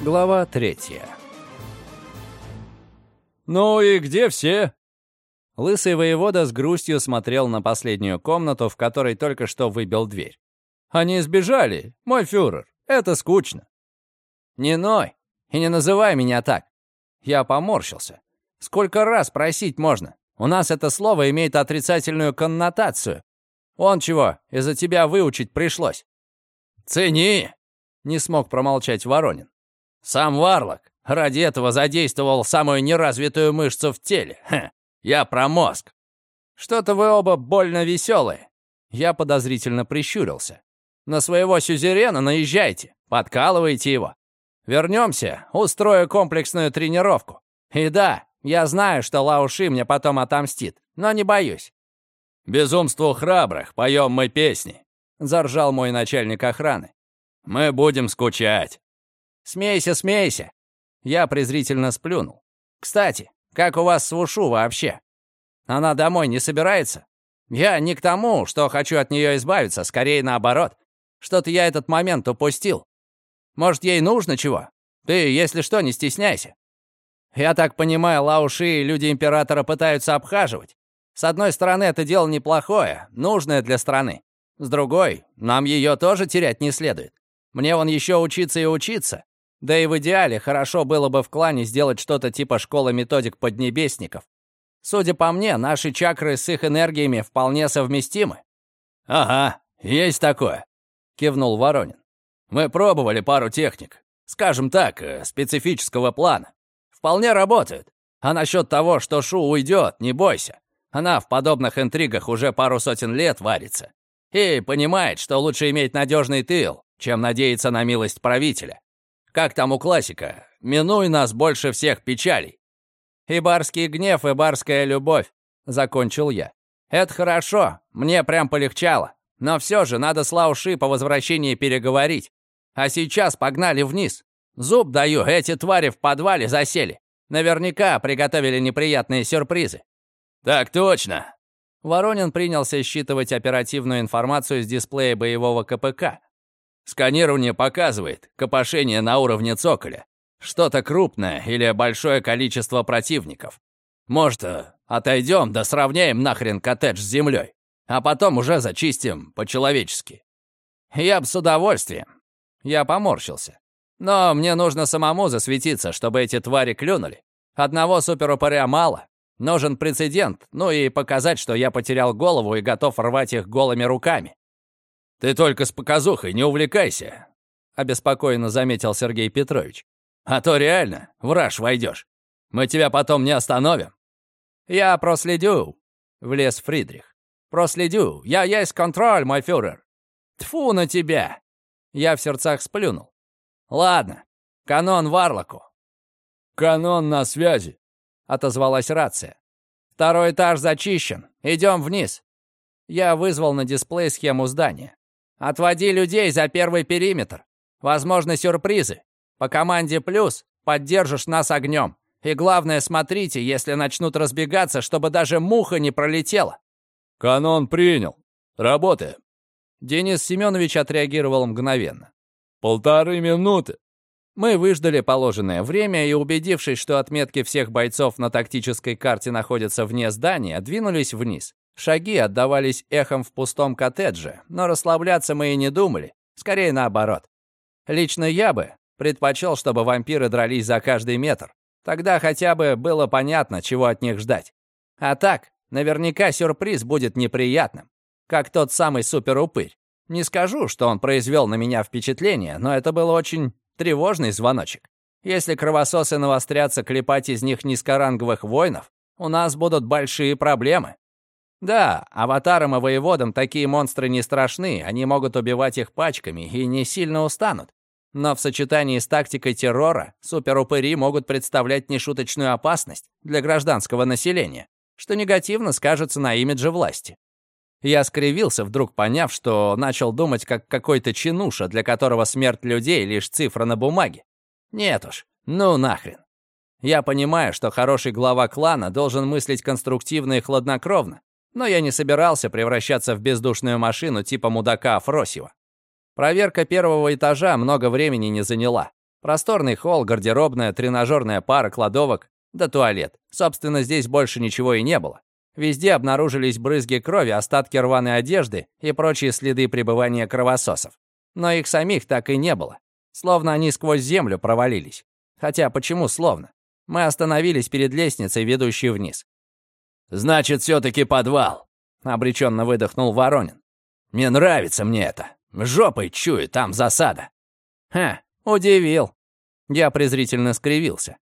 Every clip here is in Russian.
Глава третья. «Ну и где все?» Лысый воевода с грустью смотрел на последнюю комнату, в которой только что выбил дверь. «Они сбежали, мой фюрер. Это скучно». «Не ной и не называй меня так». Я поморщился. «Сколько раз просить можно? У нас это слово имеет отрицательную коннотацию. Он чего, из-за тебя выучить пришлось». «Цени!» — не смог промолчать Воронин. «Сам Варлок ради этого задействовал самую неразвитую мышцу в теле. Ха, я про мозг». «Что-то вы оба больно веселые». Я подозрительно прищурился. «На своего сюзерена наезжайте, подкалывайте его. Вернемся, устрою комплексную тренировку. И да, я знаю, что Лауши мне потом отомстит, но не боюсь». «Безумству храбрых поем мы песни», — заржал мой начальник охраны. «Мы будем скучать». «Смейся, смейся!» Я презрительно сплюнул. «Кстати, как у вас с Вушу вообще? Она домой не собирается? Я не к тому, что хочу от нее избавиться, скорее наоборот. Что-то я этот момент упустил. Может, ей нужно чего? Ты, если что, не стесняйся. Я так понимаю, Лауши люди Императора пытаются обхаживать. С одной стороны, это дело неплохое, нужное для страны. С другой, нам ее тоже терять не следует. Мне вон еще учиться и учиться. Да и в идеале хорошо было бы в клане сделать что-то типа школы методик поднебесников. Судя по мне, наши чакры с их энергиями вполне совместимы. «Ага, есть такое», — кивнул Воронин. «Мы пробовали пару техник, скажем так, э, специфического плана. Вполне работают. А насчет того, что Шу уйдет, не бойся. Она в подобных интригах уже пару сотен лет варится. И понимает, что лучше иметь надежный тыл, чем надеяться на милость правителя. Как там у классика? «Минуй нас больше всех печалей». «И барский гнев, и барская любовь», — закончил я. «Это хорошо, мне прям полегчало. Но все же надо с Лауши по возвращении переговорить. А сейчас погнали вниз. Зуб даю, эти твари в подвале засели. Наверняка приготовили неприятные сюрпризы». «Так точно». Воронин принялся считывать оперативную информацию с дисплея боевого КПК. Сканирование показывает копошение на уровне цоколя. Что-то крупное или большое количество противников. Может, э, отойдем да сравняем нахрен коттедж с землей, а потом уже зачистим по-человечески. Я бы с удовольствием. Я поморщился. Но мне нужно самому засветиться, чтобы эти твари клюнули. Одного суперупыря мало. Нужен прецедент, ну и показать, что я потерял голову и готов рвать их голыми руками. «Ты только с показухой не увлекайся», — обеспокоенно заметил Сергей Петрович. «А то реально враж войдешь. Мы тебя потом не остановим». «Я проследю», — влез Фридрих. «Проследю. Я есть контроль, мой фюрер». Тфу на тебя!» Я в сердцах сплюнул. «Ладно, канон Варлоку». «Канон на связи», — отозвалась рация. «Второй этаж зачищен. Идем вниз». Я вызвал на дисплей схему здания. Отводи людей за первый периметр. Возможны сюрпризы. По команде «плюс» поддержишь нас огнем. И главное, смотрите, если начнут разбегаться, чтобы даже муха не пролетела». «Канон принял. Работаем». Денис Семенович отреагировал мгновенно. «Полторы минуты». Мы выждали положенное время и, убедившись, что отметки всех бойцов на тактической карте находятся вне здания, двинулись вниз. Шаги отдавались эхом в пустом коттедже, но расслабляться мы и не думали, скорее наоборот. Лично я бы предпочел, чтобы вампиры дрались за каждый метр. Тогда хотя бы было понятно, чего от них ждать. А так, наверняка сюрприз будет неприятным, как тот самый суперупырь. Не скажу, что он произвел на меня впечатление, но это был очень тревожный звоночек. Если кровососы навострятся клепать из них низкоранговых воинов, у нас будут большие проблемы. Да, аватарам и воеводам такие монстры не страшны, они могут убивать их пачками и не сильно устанут. Но в сочетании с тактикой террора суперупыри могут представлять нешуточную опасность для гражданского населения, что негативно скажется на имидже власти. Я скривился, вдруг поняв, что начал думать как какой-то чинуша, для которого смерть людей — лишь цифра на бумаге. Нет уж, ну нахрен. Я понимаю, что хороший глава клана должен мыслить конструктивно и хладнокровно, но я не собирался превращаться в бездушную машину типа мудака Афросьева. Проверка первого этажа много времени не заняла. Просторный холл, гардеробная, тренажерная пара, кладовок, да туалет. Собственно, здесь больше ничего и не было. Везде обнаружились брызги крови, остатки рваной одежды и прочие следы пребывания кровососов. Но их самих так и не было. Словно они сквозь землю провалились. Хотя почему словно? Мы остановились перед лестницей, ведущей вниз. «Значит, все-таки подвал», — обреченно выдохнул Воронин. «Не нравится мне это. Жопой чую, там засада». «Ха, удивил». Я презрительно скривился.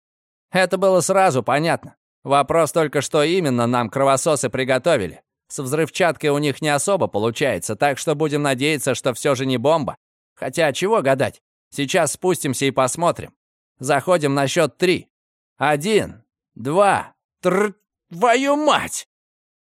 Это было сразу понятно. Вопрос только, что именно нам кровососы приготовили. С взрывчаткой у них не особо получается, так что будем надеяться, что все же не бомба. Хотя чего гадать? Сейчас спустимся и посмотрим. Заходим на счет три. Один, два, тр... Твою мать!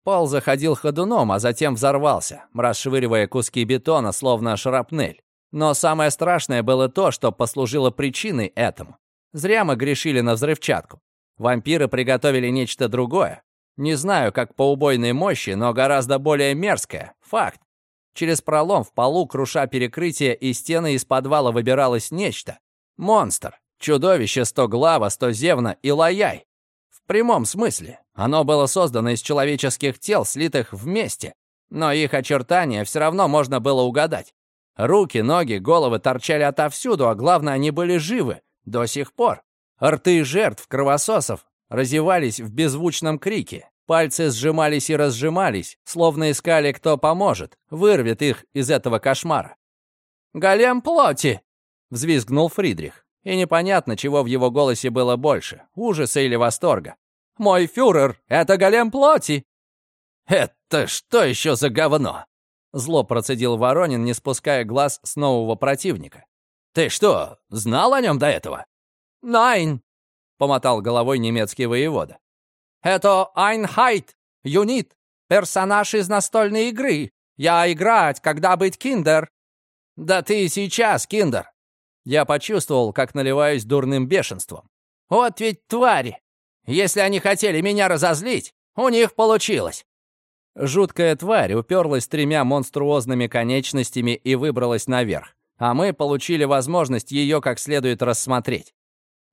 Пол заходил ходуном, а затем взорвался, расшвыривая куски бетона, словно шрапнель. Но самое страшное было то, что послужило причиной этому. Зря мы грешили на взрывчатку. Вампиры приготовили нечто другое. Не знаю, как по убойной мощи, но гораздо более мерзкое. Факт. Через пролом в полу, круша перекрытие и стены из подвала выбиралось нечто. Монстр. Чудовище стоглава, стозевна и лаяй. В прямом смысле. Оно было создано из человеческих тел, слитых вместе. Но их очертания все равно можно было угадать. Руки, ноги, головы торчали отовсюду, а главное, они были живы. До сих пор. Рты жертв кровососов разевались в беззвучном крике. Пальцы сжимались и разжимались, словно искали, кто поможет, вырвет их из этого кошмара. «Голем плоти!» — взвизгнул Фридрих. И непонятно, чего в его голосе было больше — ужаса или восторга. «Мой фюрер, это голем плоти!» «Это что еще за говно?» Зло процедил Воронин, не спуская глаз с нового противника. «Ты что, знал о нем до этого?» «Nein!» — помотал головой немецкий воевода. «Это Einheit, юнит, персонаж из настольной игры. Я играть, когда быть Kinder». «Да ты сейчас, Kinder!» Я почувствовал, как наливаюсь дурным бешенством. «Вот ведь твари! Если они хотели меня разозлить, у них получилось!» Жуткая тварь уперлась тремя монструозными конечностями и выбралась наверх, а мы получили возможность ее как следует рассмотреть.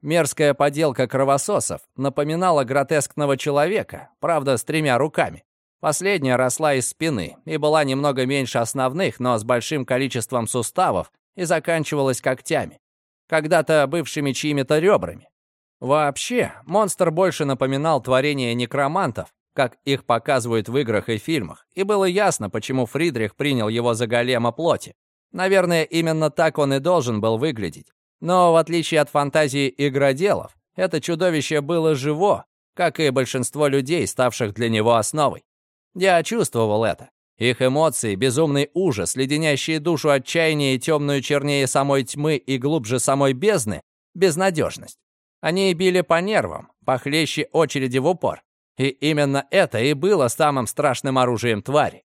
Мерзкая поделка кровососов напоминала гротескного человека, правда, с тремя руками. Последняя росла из спины и была немного меньше основных, но с большим количеством суставов и заканчивалась когтями, когда-то бывшими чьими-то ребрами. Вообще, монстр больше напоминал творение некромантов, как их показывают в играх и фильмах, и было ясно, почему Фридрих принял его за голема плоти. Наверное, именно так он и должен был выглядеть. Но в отличие от фантазии игроделов, это чудовище было живо, как и большинство людей, ставших для него основой. Я чувствовал это. Их эмоции, безумный ужас, леденящие душу отчаяние и темную чернее самой тьмы и глубже самой бездны, безнадежность. Они били по нервам, похлеще очереди в упор. И именно это и было самым страшным оружием твари.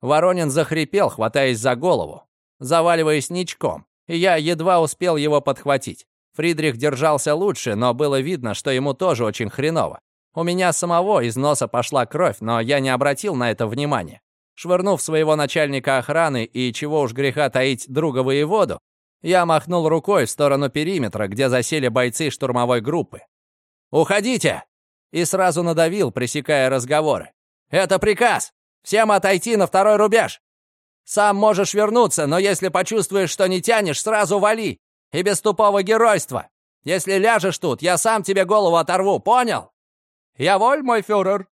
Воронин захрипел, хватаясь за голову, заваливаясь ничком, и я едва успел его подхватить. Фридрих держался лучше, но было видно, что ему тоже очень хреново. У меня самого из носа пошла кровь, но я не обратил на это внимания. Швырнув своего начальника охраны и, чего уж греха таить, друга воеводу, я махнул рукой в сторону периметра, где засели бойцы штурмовой группы. «Уходите!» И сразу надавил, пресекая разговоры. «Это приказ! Всем отойти на второй рубеж! Сам можешь вернуться, но если почувствуешь, что не тянешь, сразу вали. И без тупого геройства. Если ляжешь тут, я сам тебе голову оторву, понял? Я воль, мой фюрер.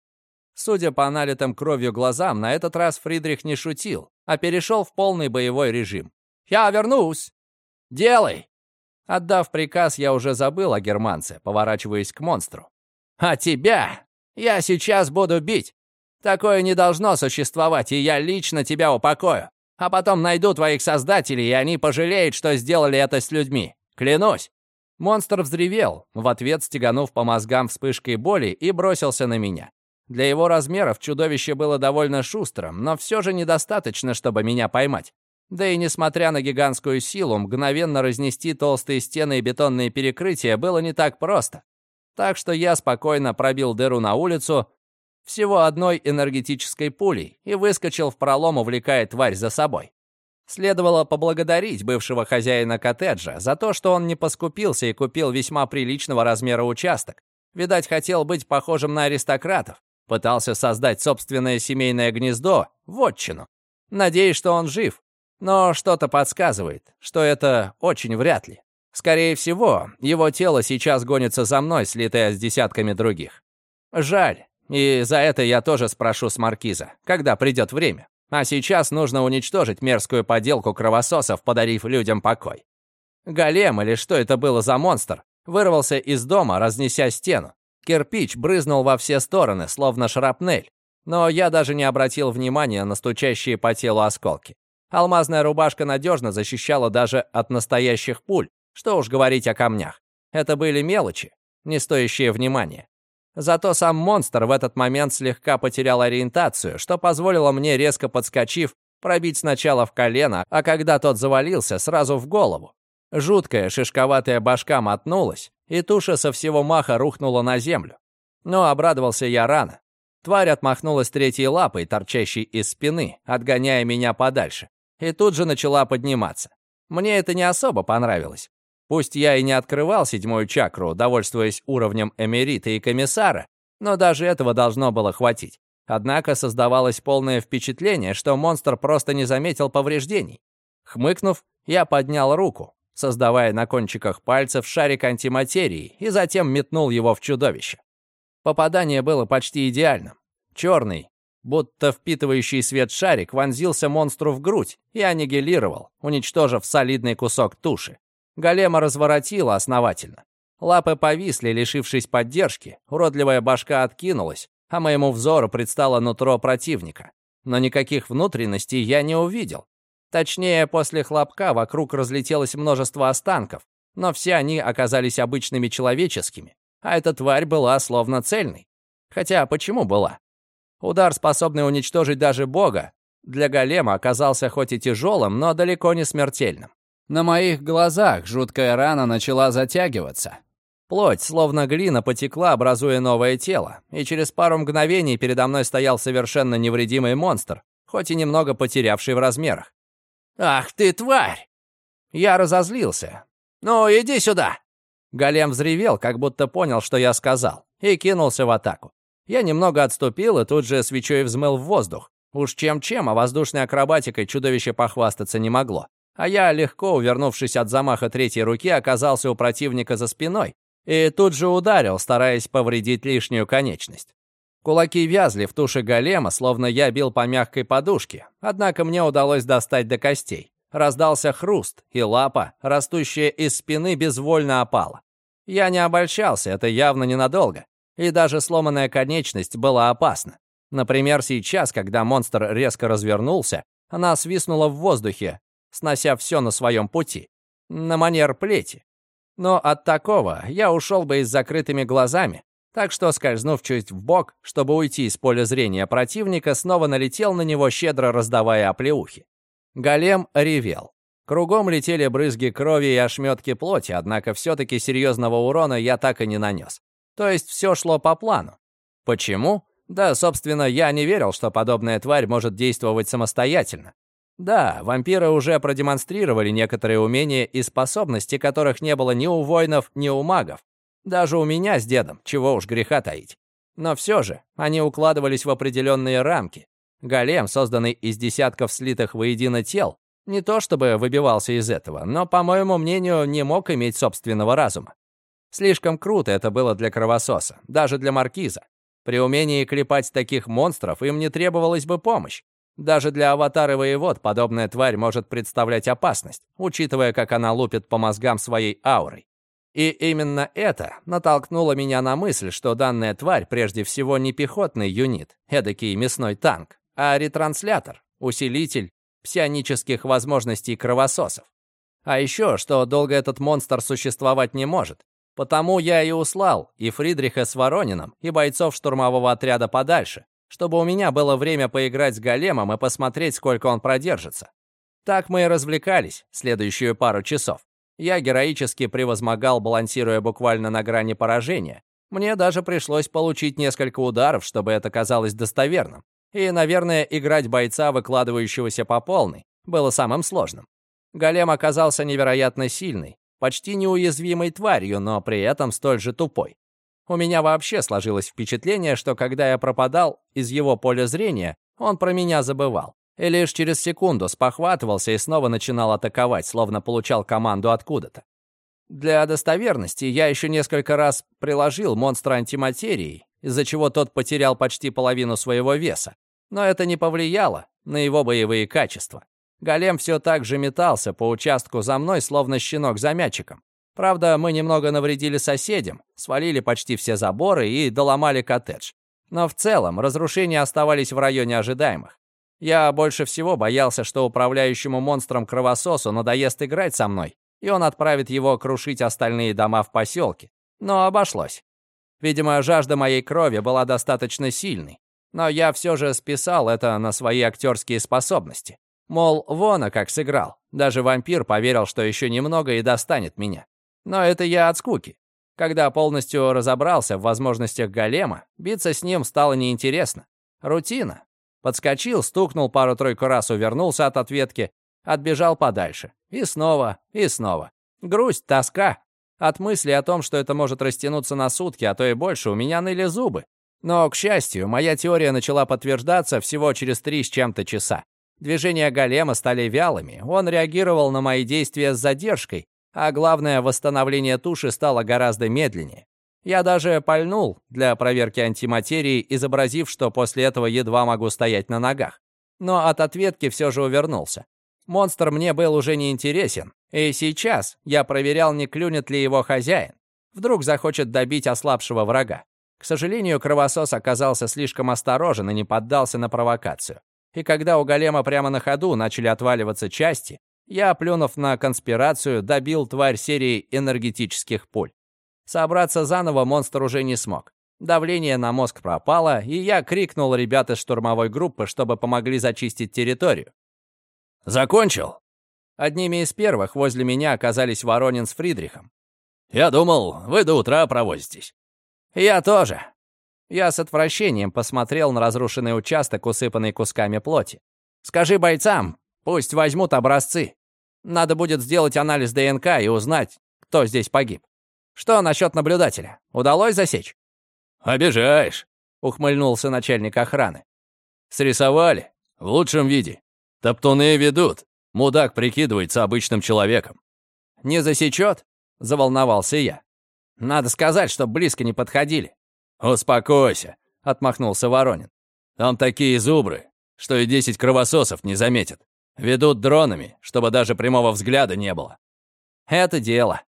Судя по налитым кровью глазам, на этот раз Фридрих не шутил, а перешел в полный боевой режим. «Я вернусь!» «Делай!» Отдав приказ, я уже забыл о германце, поворачиваясь к монстру. «А тебя я сейчас буду бить. Такое не должно существовать, и я лично тебя упокою. А потом найду твоих создателей, и они пожалеют, что сделали это с людьми. Клянусь!» Монстр взревел, в ответ стеганув по мозгам вспышкой боли и бросился на меня. Для его размеров чудовище было довольно шустрым, но все же недостаточно, чтобы меня поймать. Да и несмотря на гигантскую силу, мгновенно разнести толстые стены и бетонные перекрытия было не так просто. Так что я спокойно пробил дыру на улицу, всего одной энергетической пулей и выскочил в пролом, увлекая тварь за собой. Следовало поблагодарить бывшего хозяина коттеджа за то, что он не поскупился и купил весьма приличного размера участок. Видать, хотел быть похожим на аристократов. Пытался создать собственное семейное гнездо, вотчину. Надеюсь, что он жив. Но что-то подсказывает, что это очень вряд ли. Скорее всего, его тело сейчас гонится за мной, слитое с десятками других. Жаль, и за это я тоже спрошу с Маркиза, когда придет время. А сейчас нужно уничтожить мерзкую поделку кровососов, подарив людям покой. Голем, или что это было за монстр, вырвался из дома, разнеся стену. Кирпич брызнул во все стороны, словно шрапнель. Но я даже не обратил внимания на стучащие по телу осколки. Алмазная рубашка надежно защищала даже от настоящих пуль, что уж говорить о камнях. Это были мелочи, не стоящие внимания. Зато сам монстр в этот момент слегка потерял ориентацию, что позволило мне, резко подскочив, пробить сначала в колено, а когда тот завалился, сразу в голову. Жуткая шишковатая башка мотнулась, и туша со всего маха рухнула на землю. Но обрадовался я рано. Тварь отмахнулась третьей лапой, торчащей из спины, отгоняя меня подальше, и тут же начала подниматься. Мне это не особо понравилось. Пусть я и не открывал седьмую чакру, довольствуясь уровнем эмерита и комиссара, но даже этого должно было хватить. Однако создавалось полное впечатление, что монстр просто не заметил повреждений. Хмыкнув, я поднял руку, создавая на кончиках пальцев шарик антиматерии и затем метнул его в чудовище. Попадание было почти идеальным. Черный, будто впитывающий свет шарик, вонзился монстру в грудь и аннигилировал, уничтожив солидный кусок туши. Голема разворотила основательно. Лапы повисли, лишившись поддержки, уродливая башка откинулась, а моему взору предстало нутро противника. Но никаких внутренностей я не увидел. Точнее, после хлопка вокруг разлетелось множество останков, но все они оказались обычными человеческими, а эта тварь была словно цельной. Хотя почему была? Удар, способный уничтожить даже бога, для голема оказался хоть и тяжелым, но далеко не смертельным. На моих глазах жуткая рана начала затягиваться. Плоть, словно глина, потекла, образуя новое тело, и через пару мгновений передо мной стоял совершенно невредимый монстр, хоть и немного потерявший в размерах. «Ах ты, тварь!» Я разозлился. «Ну, иди сюда!» Голем взревел, как будто понял, что я сказал, и кинулся в атаку. Я немного отступил и тут же свечой взмыл в воздух. Уж чем-чем, а воздушной акробатикой чудовище похвастаться не могло. А я, легко увернувшись от замаха третьей руки, оказался у противника за спиной и тут же ударил, стараясь повредить лишнюю конечность. Кулаки вязли в туше голема, словно я бил по мягкой подушке, однако мне удалось достать до костей. Раздался хруст, и лапа, растущая из спины, безвольно опала. Я не обольщался, это явно ненадолго. И даже сломанная конечность была опасна. Например, сейчас, когда монстр резко развернулся, она свистнула в воздухе, снося все на своем пути. На манер плети. Но от такого я ушел бы и с закрытыми глазами, так что, скользнув чуть в бок, чтобы уйти из поля зрения противника, снова налетел на него, щедро раздавая оплеухи. Голем ревел. Кругом летели брызги крови и ошметки плоти, однако все-таки серьезного урона я так и не нанес. То есть все шло по плану. Почему? Да, собственно, я не верил, что подобная тварь может действовать самостоятельно. Да, вампиры уже продемонстрировали некоторые умения и способности, которых не было ни у воинов, ни у магов. Даже у меня с дедом, чего уж греха таить. Но все же, они укладывались в определенные рамки. Голем, созданный из десятков слитых воедино тел, не то чтобы выбивался из этого, но, по моему мнению, не мог иметь собственного разума. Слишком круто это было для кровососа, даже для маркиза. При умении клепать таких монстров им не требовалась бы помощь. Даже для аватара воевод подобная тварь может представлять опасность, учитывая, как она лупит по мозгам своей аурой. И именно это натолкнуло меня на мысль, что данная тварь прежде всего не пехотный юнит, эдакий мясной танк, а ретранслятор, усилитель псионических возможностей кровососов. А еще, что долго этот монстр существовать не может. Потому я и услал и Фридриха с Воронином, и бойцов штурмового отряда подальше, чтобы у меня было время поиграть с големом и посмотреть, сколько он продержится. Так мы и развлекались следующую пару часов. Я героически превозмогал, балансируя буквально на грани поражения. Мне даже пришлось получить несколько ударов, чтобы это казалось достоверным. И, наверное, играть бойца, выкладывающегося по полной, было самым сложным. Голем оказался невероятно сильный, почти неуязвимой тварью, но при этом столь же тупой. У меня вообще сложилось впечатление, что когда я пропадал из его поля зрения, он про меня забывал. И лишь через секунду спохватывался и снова начинал атаковать, словно получал команду откуда-то. Для достоверности я еще несколько раз приложил монстра антиматерии, из-за чего тот потерял почти половину своего веса. Но это не повлияло на его боевые качества. Голем все так же метался по участку за мной, словно щенок за мячиком. Правда, мы немного навредили соседям, свалили почти все заборы и доломали коттедж. Но в целом разрушения оставались в районе ожидаемых. Я больше всего боялся, что управляющему монстром кровососу надоест играть со мной, и он отправит его крушить остальные дома в поселке. Но обошлось. Видимо, жажда моей крови была достаточно сильной. Но я все же списал это на свои актерские способности. Мол, вон, а как сыграл. Даже вампир поверил, что еще немного и достанет меня. Но это я от скуки. Когда полностью разобрался в возможностях голема, биться с ним стало неинтересно. Рутина. Подскочил, стукнул пару-тройку раз, увернулся от ответки, отбежал подальше. И снова, и снова. Грусть, тоска. От мысли о том, что это может растянуться на сутки, а то и больше, у меня ныли зубы. Но, к счастью, моя теория начала подтверждаться всего через три с чем-то часа. Движения голема стали вялыми, он реагировал на мои действия с задержкой, а главное, восстановление туши стало гораздо медленнее. Я даже пальнул для проверки антиматерии, изобразив, что после этого едва могу стоять на ногах. Но от ответки все же увернулся. Монстр мне был уже не интересен, и сейчас я проверял, не клюнет ли его хозяин. Вдруг захочет добить ослабшего врага. К сожалению, кровосос оказался слишком осторожен и не поддался на провокацию. И когда у голема прямо на ходу начали отваливаться части, я, плюнув на конспирацию, добил тварь серии энергетических пуль. Собраться заново монстр уже не смог. Давление на мозг пропало, и я крикнул ребят из штурмовой группы, чтобы помогли зачистить территорию. «Закончил?» Одними из первых возле меня оказались Воронин с Фридрихом. «Я думал, вы до утра провозитесь». «Я тоже». Я с отвращением посмотрел на разрушенный участок, усыпанный кусками плоти. «Скажи бойцам, Пусть возьмут образцы. Надо будет сделать анализ ДНК и узнать, кто здесь погиб. Что насчет наблюдателя? Удалось засечь?» «Обижаешь», — ухмыльнулся начальник охраны. «Срисовали. В лучшем виде. Топтуны ведут. Мудак прикидывается обычным человеком». «Не засечет?» — заволновался я. «Надо сказать, чтоб близко не подходили». «Успокойся», — отмахнулся Воронин. «Там такие зубры, что и десять кровососов не заметят. Ведут дронами, чтобы даже прямого взгляда не было. Это дело.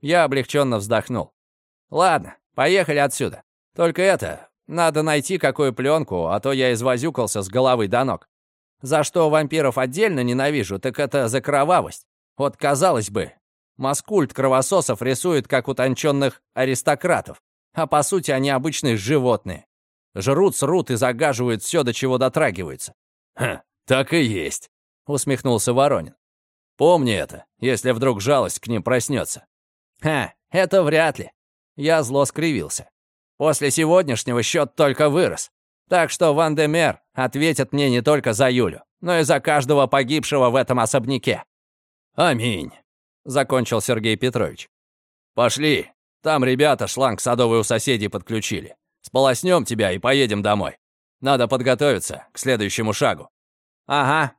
Я облегченно вздохнул. Ладно, поехали отсюда. Только это, надо найти какую пленку, а то я извозюкался с головы до ног. За что вампиров отдельно ненавижу, так это за кровавость. Вот, казалось бы, маскульт кровососов рисует как утонченных аристократов, а по сути они обычные животные. Жрут, срут и загаживают все, до чего дотрагиваются. Ха, так и есть усмехнулся Воронин. «Помни это, если вдруг жалость к ним проснется». «Ха, это вряд ли». Я зло скривился. «После сегодняшнего счет только вырос. Так что Ван де Мер ответит мне не только за Юлю, но и за каждого погибшего в этом особняке». «Аминь», — закончил Сергей Петрович. «Пошли. Там ребята шланг садовый у соседей подключили. Сполоснем тебя и поедем домой. Надо подготовиться к следующему шагу». «Ага,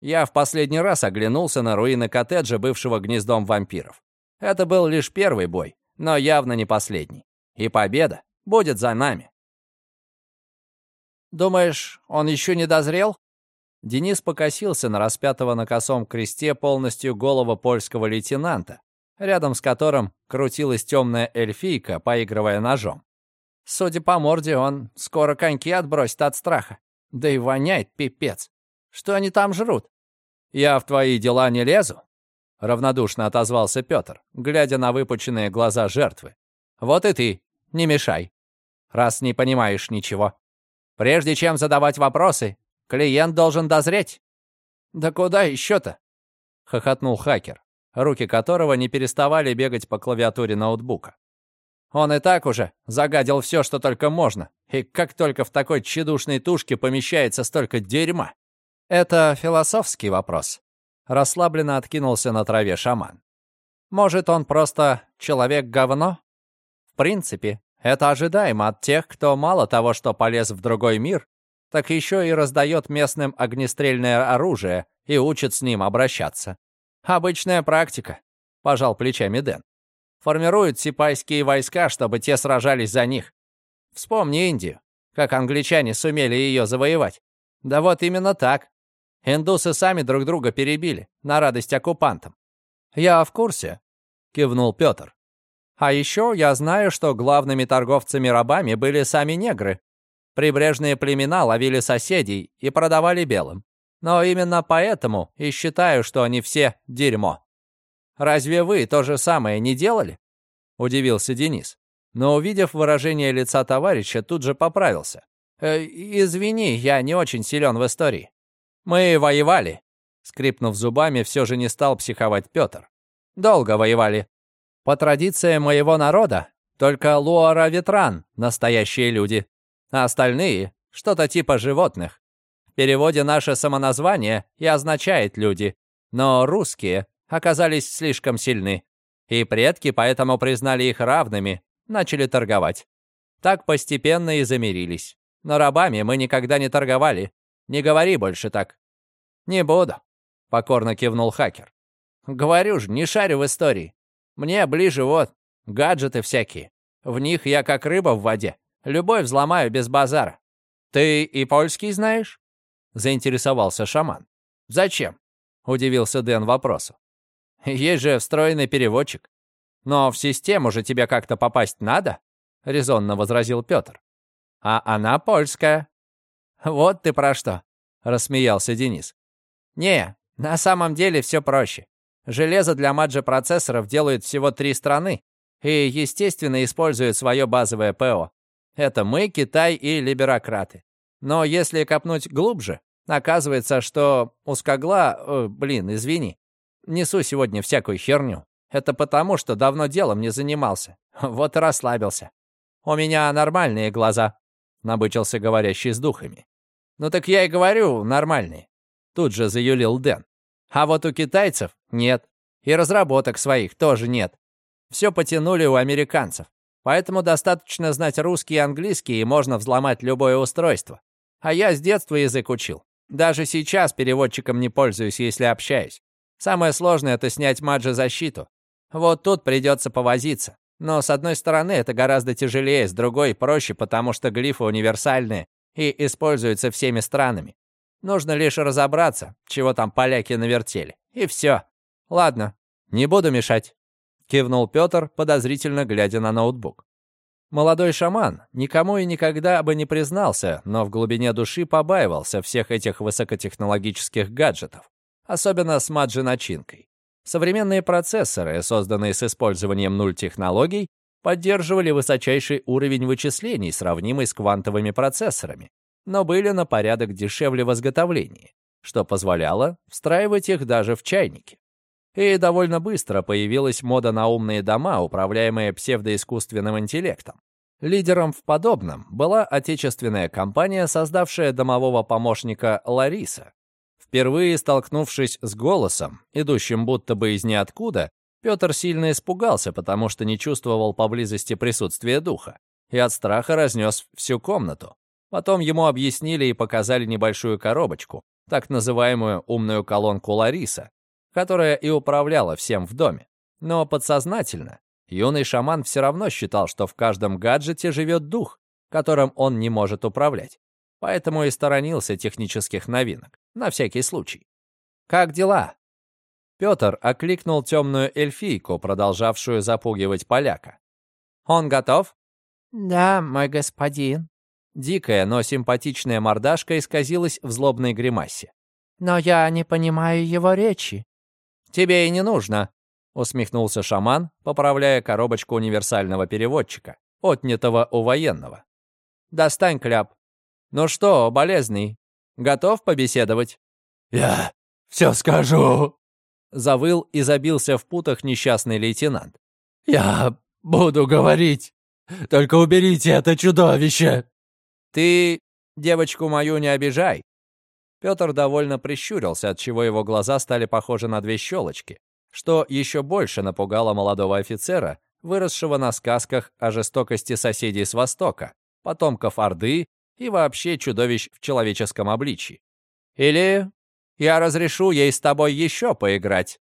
я в последний раз оглянулся на руины коттеджа, бывшего гнездом вампиров. Это был лишь первый бой, но явно не последний. И победа будет за нами. «Думаешь, он еще не дозрел?» Денис покосился на распятого на косом кресте полностью голого польского лейтенанта, рядом с которым крутилась темная эльфийка, поигрывая ножом. Судя по морде, он скоро коньки отбросит от страха. Да и воняет пипец. Что они там жрут?» «Я в твои дела не лезу», — равнодушно отозвался Петр, глядя на выпученные глаза жертвы. «Вот и ты, не мешай, раз не понимаешь ничего. Прежде чем задавать вопросы, клиент должен дозреть». «Да куда еще-то?» — хохотнул хакер, руки которого не переставали бегать по клавиатуре ноутбука. Он и так уже загадил все, что только можно. И как только в такой тщедушной тушке помещается столько дерьма. Это философский вопрос. Расслабленно откинулся на траве шаман. Может, он просто человек-говно? В принципе, это ожидаемо от тех, кто мало того, что полез в другой мир, так еще и раздает местным огнестрельное оружие и учит с ним обращаться. Обычная практика, пожал плечами Дэн. Формируют сипайские войска, чтобы те сражались за них. Вспомни Индию, как англичане сумели ее завоевать. Да вот именно так. Индусы сами друг друга перебили, на радость оккупантам. «Я в курсе», — кивнул Петр. «А еще я знаю, что главными торговцами рабами были сами негры. Прибрежные племена ловили соседей и продавали белым. Но именно поэтому и считаю, что они все дерьмо. Разве вы то же самое не делали?» — удивился Денис. Но, увидев выражение лица товарища, тут же поправился. «Э, «Извини, я не очень силен в истории. Мы воевали». Скрипнув зубами, все же не стал психовать Петр. «Долго воевали. По традициям моего народа, только луара-ветран — настоящие люди, а остальные — что-то типа животных. В переводе наше самоназвание и означает «люди», но русские оказались слишком сильны, и предки поэтому признали их равными, начали торговать. Так постепенно и замирились. Но рабами мы никогда не торговали. Не говори больше так». «Не буду», — покорно кивнул хакер. «Говорю же, не шарю в истории. Мне ближе вот, гаджеты всякие. В них я как рыба в воде. Любой взломаю без базара. Ты и польский знаешь?» Заинтересовался шаман. «Зачем?» — удивился Дэн вопросу. «Есть же встроенный переводчик. Но в систему же тебе как-то попасть надо?» — резонно возразил Петр. «А она польская». «Вот ты про что», — рассмеялся Денис. «Не, на самом деле все проще. Железо для маджи-процессоров делают всего три страны и, естественно, используют свое базовое ПО. Это мы, Китай и либерократы. Но если копнуть глубже, оказывается, что узкогла... Э, блин, извини. Несу сегодня всякую херню. Это потому, что давно делом не занимался. Вот расслабился. У меня нормальные глаза, набычился говорящий с духами. Ну так я и говорю, нормальные. Тут же заюлил Дэн. А вот у китайцев нет. И разработок своих тоже нет. Все потянули у американцев. Поэтому достаточно знать русский и английский, и можно взломать любое устройство. А я с детства язык учил. Даже сейчас переводчиком не пользуюсь, если общаюсь. Самое сложное — это снять маджи-защиту. Вот тут придется повозиться. Но с одной стороны это гораздо тяжелее, с другой проще, потому что глифы универсальные и используются всеми странами. Нужно лишь разобраться, чего там поляки навертели. И все. Ладно, не буду мешать. Кивнул Петр, подозрительно глядя на ноутбук. Молодой шаман никому и никогда бы не признался, но в глубине души побаивался всех этих высокотехнологических гаджетов, особенно с маджи-начинкой. Современные процессоры, созданные с использованием нуль технологий, поддерживали высочайший уровень вычислений, сравнимый с квантовыми процессорами, но были на порядок дешевле в изготовлении, что позволяло встраивать их даже в чайники. И довольно быстро появилась мода на умные дома, управляемые псевдоискусственным интеллектом. Лидером в подобном была отечественная компания, создавшая домового помощника Лариса. Впервые столкнувшись с голосом, идущим будто бы из ниоткуда, Петр сильно испугался, потому что не чувствовал поблизости присутствия духа, и от страха разнес всю комнату. Потом ему объяснили и показали небольшую коробочку, так называемую умную колонку Лариса, которая и управляла всем в доме. Но подсознательно юный шаман все равно считал, что в каждом гаджете живет дух, которым он не может управлять. Поэтому и сторонился технических новинок, на всякий случай. «Как дела?» Петр окликнул темную эльфийку, продолжавшую запугивать поляка. «Он готов?» «Да, мой господин». Дикая, но симпатичная мордашка исказилась в злобной гримасе. «Но я не понимаю его речи». «Тебе и не нужно», — усмехнулся шаман, поправляя коробочку универсального переводчика, отнятого у военного. «Достань кляп. Ну что, болезный, готов побеседовать?» «Я все скажу», — завыл и забился в путах несчастный лейтенант. «Я буду говорить. Только уберите это чудовище!» «Ты девочку мою не обижай. Петр довольно прищурился, отчего его глаза стали похожи на две щелочки, что еще больше напугало молодого офицера, выросшего на сказках о жестокости соседей с Востока, потомков Орды и вообще чудовищ в человеческом обличии. «Или я разрешу ей с тобой еще поиграть».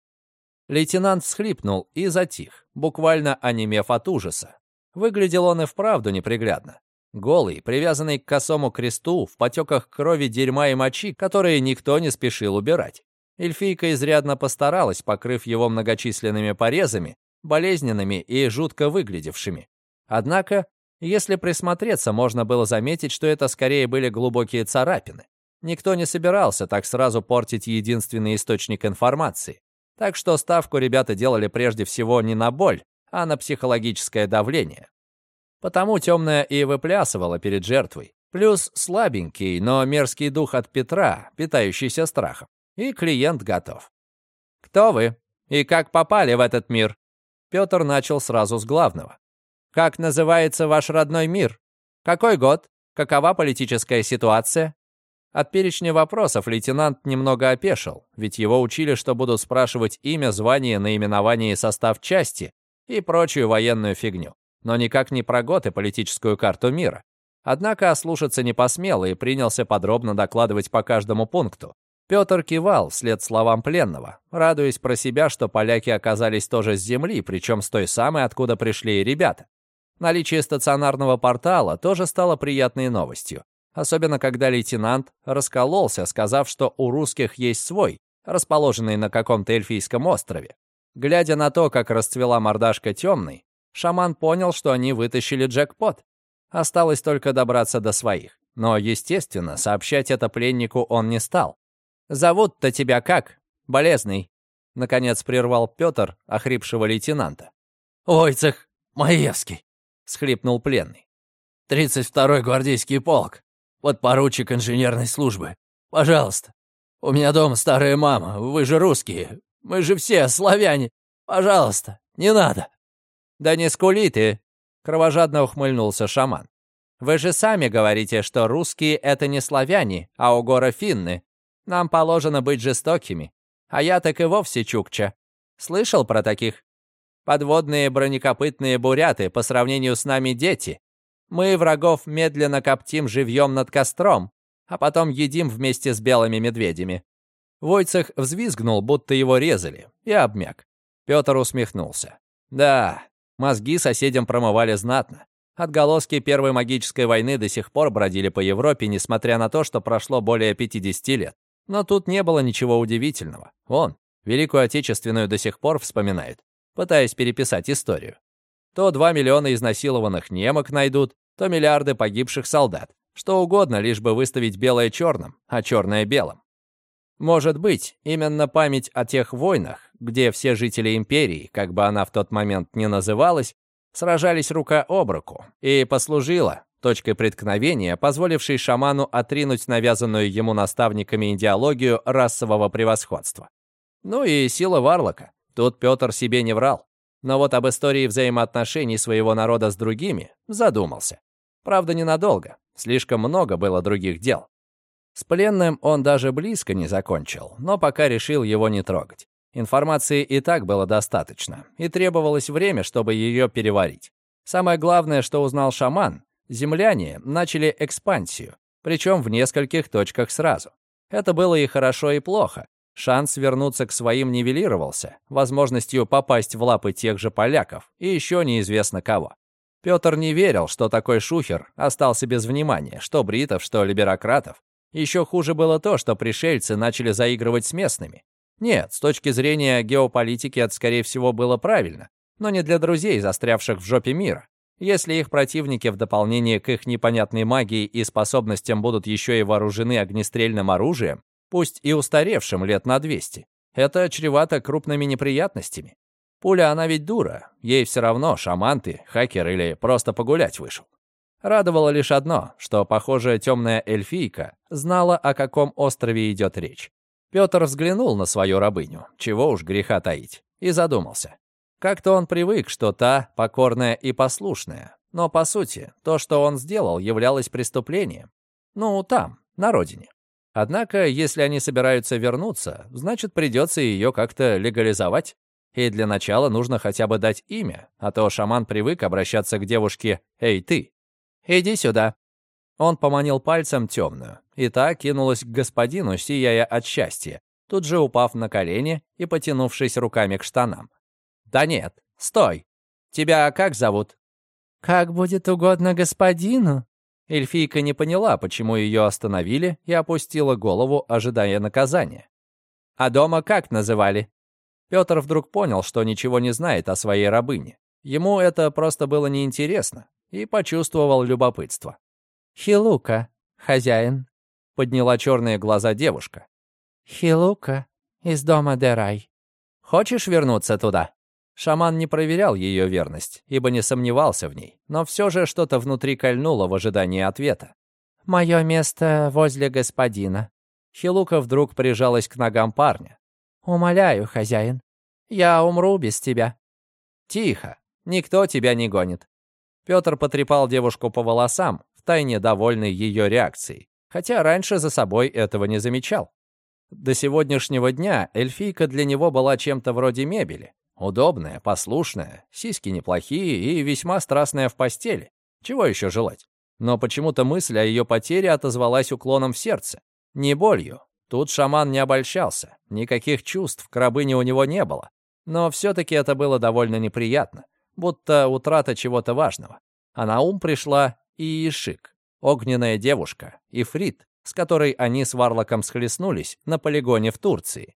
Лейтенант всхлипнул и затих, буквально онемев от ужаса. Выглядел он и вправду неприглядно. Голый, привязанный к косому кресту, в потеках крови, дерьма и мочи, которые никто не спешил убирать. Эльфийка изрядно постаралась, покрыв его многочисленными порезами, болезненными и жутко выглядевшими. Однако, если присмотреться, можно было заметить, что это скорее были глубокие царапины. Никто не собирался так сразу портить единственный источник информации. Так что ставку ребята делали прежде всего не на боль, а на психологическое давление. Потому темная и выплясывала перед жертвой. Плюс слабенький, но мерзкий дух от Петра, питающийся страхом. И клиент готов. «Кто вы? И как попали в этот мир?» Петр начал сразу с главного. «Как называется ваш родной мир? Какой год? Какова политическая ситуация?» От перечня вопросов лейтенант немного опешил, ведь его учили, что будут спрашивать имя, звание, наименование и состав части и прочую военную фигню но никак не про год и политическую карту мира. Однако ослушаться не посмел и принялся подробно докладывать по каждому пункту. Петр кивал вслед словам пленного, радуясь про себя, что поляки оказались тоже с земли, причем с той самой, откуда пришли и ребята. Наличие стационарного портала тоже стало приятной новостью, особенно когда лейтенант раскололся, сказав, что у русских есть свой, расположенный на каком-то эльфийском острове. Глядя на то, как расцвела мордашка темный, Шаман понял, что они вытащили джекпот. Осталось только добраться до своих. Но, естественно, сообщать это пленнику он не стал. «Зовут-то тебя как? Болезный?» Наконец прервал Петр, охрипшего лейтенанта. «Войцех Маевский», — схлипнул пленный. «Тридцать второй гвардейский полк, подпоручик инженерной службы. Пожалуйста, у меня дома старая мама, вы же русские, мы же все славяне. Пожалуйста, не надо». «Да не скули ты!» — кровожадно ухмыльнулся шаман. «Вы же сами говорите, что русские — это не славяне, а угора финны. Нам положено быть жестокими. А я так и вовсе чукча. Слышал про таких? Подводные бронекопытные буряты по сравнению с нами дети. Мы врагов медленно коптим живьем над костром, а потом едим вместе с белыми медведями». Войцех взвизгнул, будто его резали, и обмяк. Петр усмехнулся. «Да, Мозги соседям промывали знатно. Отголоски Первой магической войны до сих пор бродили по Европе, несмотря на то, что прошло более 50 лет. Но тут не было ничего удивительного. Он Великую Отечественную до сих пор вспоминает, пытаясь переписать историю. То 2 миллиона изнасилованных немок найдут, то миллиарды погибших солдат. Что угодно, лишь бы выставить белое черным, а черное белым. Может быть, именно память о тех войнах, где все жители империи, как бы она в тот момент ни называлась, сражались рука об руку, и послужила точкой преткновения, позволившей шаману отринуть навязанную ему наставниками идеологию расового превосходства. Ну и сила Варлока. Тут Петр себе не врал. Но вот об истории взаимоотношений своего народа с другими задумался. Правда, ненадолго. Слишком много было других дел. С пленным он даже близко не закончил, но пока решил его не трогать. Информации и так было достаточно, и требовалось время, чтобы ее переварить. Самое главное, что узнал шаман, земляне начали экспансию, причем в нескольких точках сразу. Это было и хорошо, и плохо. Шанс вернуться к своим нивелировался, возможностью попасть в лапы тех же поляков и еще неизвестно кого. Петр не верил, что такой шухер остался без внимания, что бритов, что либерократов. Еще хуже было то, что пришельцы начали заигрывать с местными. Нет, с точки зрения геополитики это, скорее всего, было правильно, но не для друзей, застрявших в жопе мира. Если их противники в дополнение к их непонятной магии и способностям будут еще и вооружены огнестрельным оружием, пусть и устаревшим лет на 200, это чревато крупными неприятностями. Пуля, она ведь дура, ей все равно, шаман ты, хакер или просто погулять вышел. Радовало лишь одно, что, похоже, темная эльфийка знала, о каком острове идет речь. Петр взглянул на свою рабыню, чего уж греха таить, и задумался. Как-то он привык, что та покорная и послушная, но, по сути, то, что он сделал, являлось преступлением. Ну, там, на родине. Однако, если они собираются вернуться, значит, придется ее как-то легализовать. И для начала нужно хотя бы дать имя, а то шаман привык обращаться к девушке «Эй, ты!» «Иди сюда!» Он поманил пальцем темную, и та кинулась к господину, сияя от счастья, тут же упав на колени и потянувшись руками к штанам. «Да нет, стой! Тебя как зовут?» «Как будет угодно господину», Эльфийка не поняла, почему ее остановили, и опустила голову, ожидая наказания. «А дома как называли?» Петр вдруг понял, что ничего не знает о своей рабыне. Ему это просто было неинтересно, и почувствовал любопытство. «Хилука, хозяин», — подняла черные глаза девушка. «Хилука из дома Дерай». «Хочешь вернуться туда?» Шаман не проверял ее верность, ибо не сомневался в ней, но все же что-то внутри кольнуло в ожидании ответа. «Мое место возле господина». Хилука вдруг прижалась к ногам парня. «Умоляю, хозяин, я умру без тебя». «Тихо, никто тебя не гонит». Петр потрепал девушку по волосам, втайне довольный ее реакцией, хотя раньше за собой этого не замечал. До сегодняшнего дня эльфийка для него была чем-то вроде мебели, Удобная, послушная, сиськи неплохие и весьма страстная в постели. Чего еще желать? Но почему-то мысль о ее потере отозвалась уклоном в сердце. Не болью. Тут шаман не обольщался. Никаких чувств к рабыне у него не было. Но все-таки это было довольно неприятно. Будто утрата чего-то важного. А на ум пришла и Ишик, огненная девушка, и Фрид, с которой они с Варлоком схлестнулись на полигоне в Турции.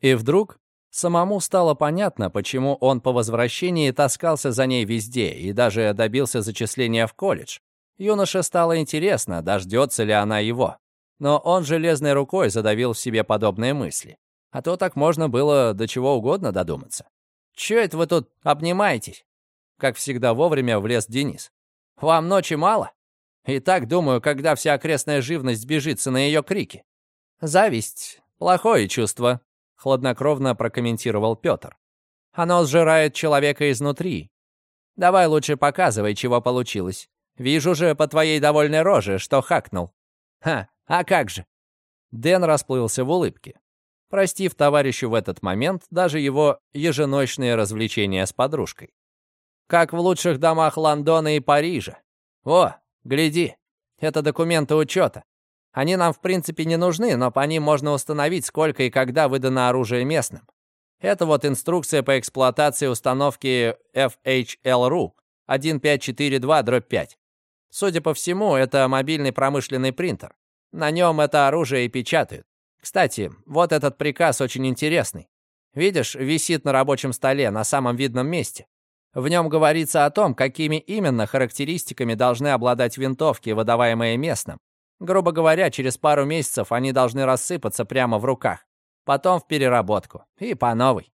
И вдруг Самому стало понятно, почему он по возвращении таскался за ней везде и даже добился зачисления в колледж. Юноше стало интересно, дождется ли она его. Но он железной рукой задавил в себе подобные мысли. А то так можно было до чего угодно додуматься. «Чё это вы тут обнимаетесь?» Как всегда вовремя влез Денис. «Вам ночи мало? И так, думаю, когда вся окрестная живность сбежится на ее крики. Зависть — плохое чувство, хладнокровно прокомментировал Петр. «Оно сжирает человека изнутри. Давай лучше показывай, чего получилось. Вижу же по твоей довольной роже, что хакнул. Ха, а как же?» Дэн расплылся в улыбке, простив товарищу в этот момент даже его еженочные развлечения с подружкой. «Как в лучших домах Лондона и Парижа. О, гляди, это документы учета. Они нам, в принципе, не нужны, но по ним можно установить, сколько и когда выдано оружие местным. Это вот инструкция по эксплуатации установки FHL-RU 1542-5. Судя по всему, это мобильный промышленный принтер. На нем это оружие и печатают. Кстати, вот этот приказ очень интересный. Видишь, висит на рабочем столе на самом видном месте. В нем говорится о том, какими именно характеристиками должны обладать винтовки, выдаваемые местным. Грубо говоря, через пару месяцев они должны рассыпаться прямо в руках. Потом в переработку. И по новой.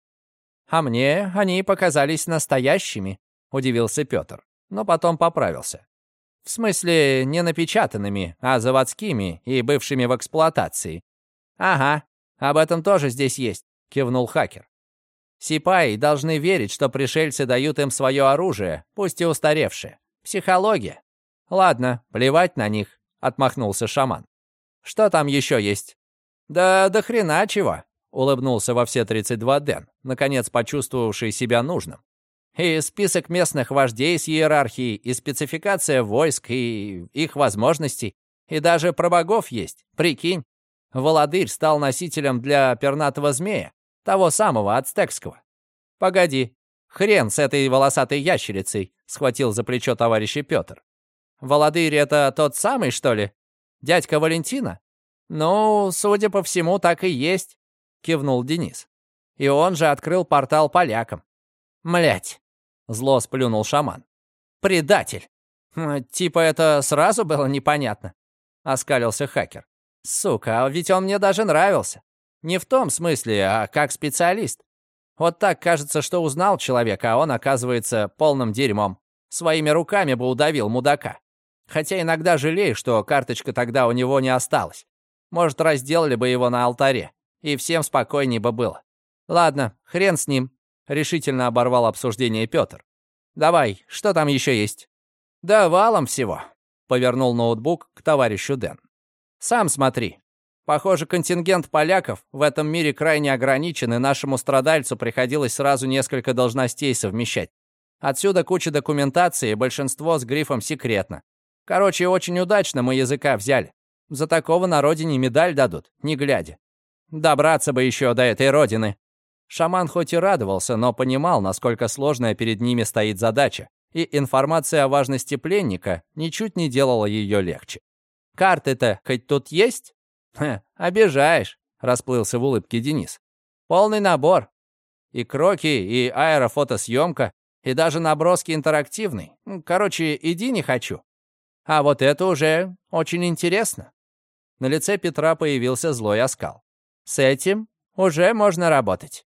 А мне они показались настоящими, удивился Петр. Но потом поправился. В смысле, не напечатанными, а заводскими и бывшими в эксплуатации. Ага, об этом тоже здесь есть, кивнул хакер. Сипаи должны верить, что пришельцы дают им свое оружие, пусть и устаревшее. Психология. Ладно, плевать на них отмахнулся шаман. «Что там еще есть?» «Да до хрена чего», — улыбнулся во все 32 Дэн, наконец почувствовавший себя нужным. «И список местных вождей с иерархией, и спецификация войск, и их возможностей, и даже про богов есть, прикинь. Володырь стал носителем для пернатого змея, того самого ацтекского. Погоди, хрен с этой волосатой ящерицей, схватил за плечо товарища Петр. Володырь — это тот самый, что ли? Дядька Валентина? Ну, судя по всему, так и есть, кивнул Денис. И он же открыл портал полякам. Млять, зло сплюнул шаман. Предатель. Хм, типа это сразу было непонятно, оскалился хакер. Сука, а ведь он мне даже нравился. Не в том смысле, а как специалист. Вот так кажется, что узнал человека, а он оказывается полным дерьмом. Своими руками бы удавил мудака. Хотя иногда жалею, что карточка тогда у него не осталась. Может, разделали бы его на алтаре, и всем спокойнее бы было. Ладно, хрен с ним, решительно оборвал обсуждение Петр. Давай, что там еще есть? Да валом всего, повернул ноутбук к товарищу Дэн. Сам смотри. Похоже, контингент поляков в этом мире крайне ограничен, и нашему страдальцу приходилось сразу несколько должностей совмещать. Отсюда куча документации, большинство с грифом «секретно». Короче, очень удачно мы языка взяли. За такого на родине медаль дадут, не глядя. Добраться бы еще до этой родины. Шаман хоть и радовался, но понимал, насколько сложная перед ними стоит задача, и информация о важности пленника ничуть не делала ее легче. «Карты-то хоть тут есть?» «Хе, обижаешь», — расплылся в улыбке Денис. «Полный набор. И кроки, и аэрофотосъемка, и даже наброски интерактивный. Короче, иди не хочу. А вот это уже очень интересно». На лице Петра появился злой оскал. «С этим уже можно работать».